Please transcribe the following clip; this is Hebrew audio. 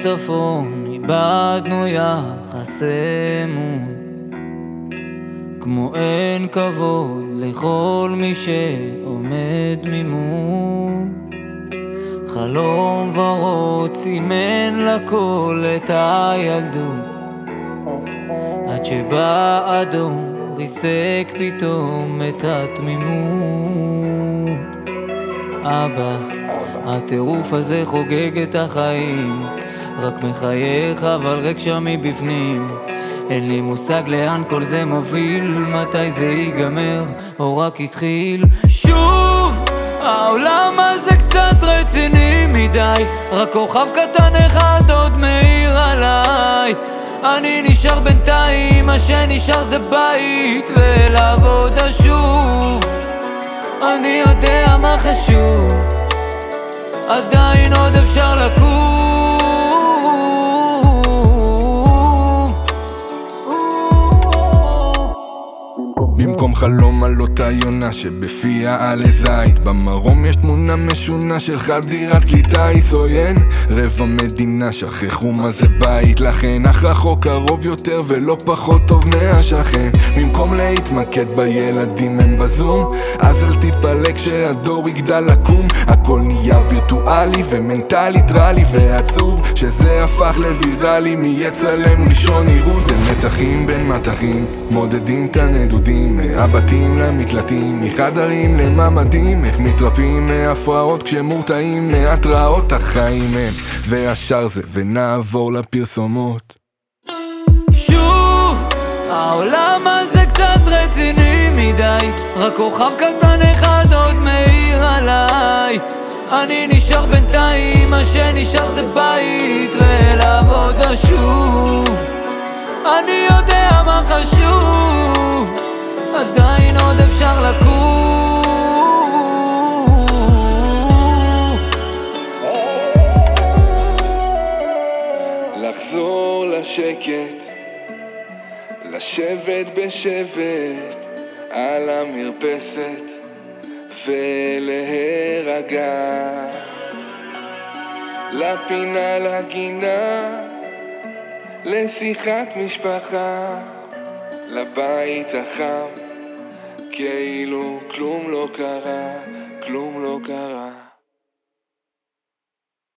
בצפון איבדנו יחס אמון. כמו אין כבוד לכל מי שעומד ממול. חלום ורוד סימן לכל את הילדות. עד שבא אדום ריסק פתאום את התמימות. אבא, הטירוף הזה חוגג את החיים רק מחייך אבל ריק שם מבפנים. אין לי מושג לאן כל זה מוביל מתי זה ייגמר או רק התחיל. שוב העולם הזה קצת רציני מדי רק כוכב קטן אחד עוד מאיר עליי. אני נשאר בינתיים, מה שנשאר זה בית ואליו עוד אשוב. אני יודע מה חשוב עדיין עוד אפשר לקום במקום חלום על אותה יונה שבפיה עלי זית. במרום יש תמונה משונה של חדירת כלי טיס עוין רבע מדינה שכחו מה זה בית. לכן אך רחוק קרוב יותר ולא פחות טוב מהשכן. במקום להתמקד בילדים הם בזום. אז אל תתפלא כשהדור יגדל לקום הכל נהיה וירטואלי ומנטלי טרלי ועצוב שזה הפך לוויראלי. מי יצלם ראשון יראו מתחים בין מטחים. מודדים את הנדודים מהבתים למקלטים מחדרים לממדים. איך מתרפאים מהפרעות כשמורתעים מהתראות החיים הם. והשאר זה ונעבור לפרסומות. שוב, העולם הזה כוכב קטן אחד עוד מאיר עליי. אני נשאר בינתיים, מה שנשאר זה בית ואליו עוד אשוב אני יודע מה חשוב, עדיין עוד אפשר לקום. לחזור לשקט, לשבת בשבט על המרפסת ולהירגע לפינה לגינה לשיחת משפחה, לבית החם, כאילו כלום לא קרה, כלום לא קרה.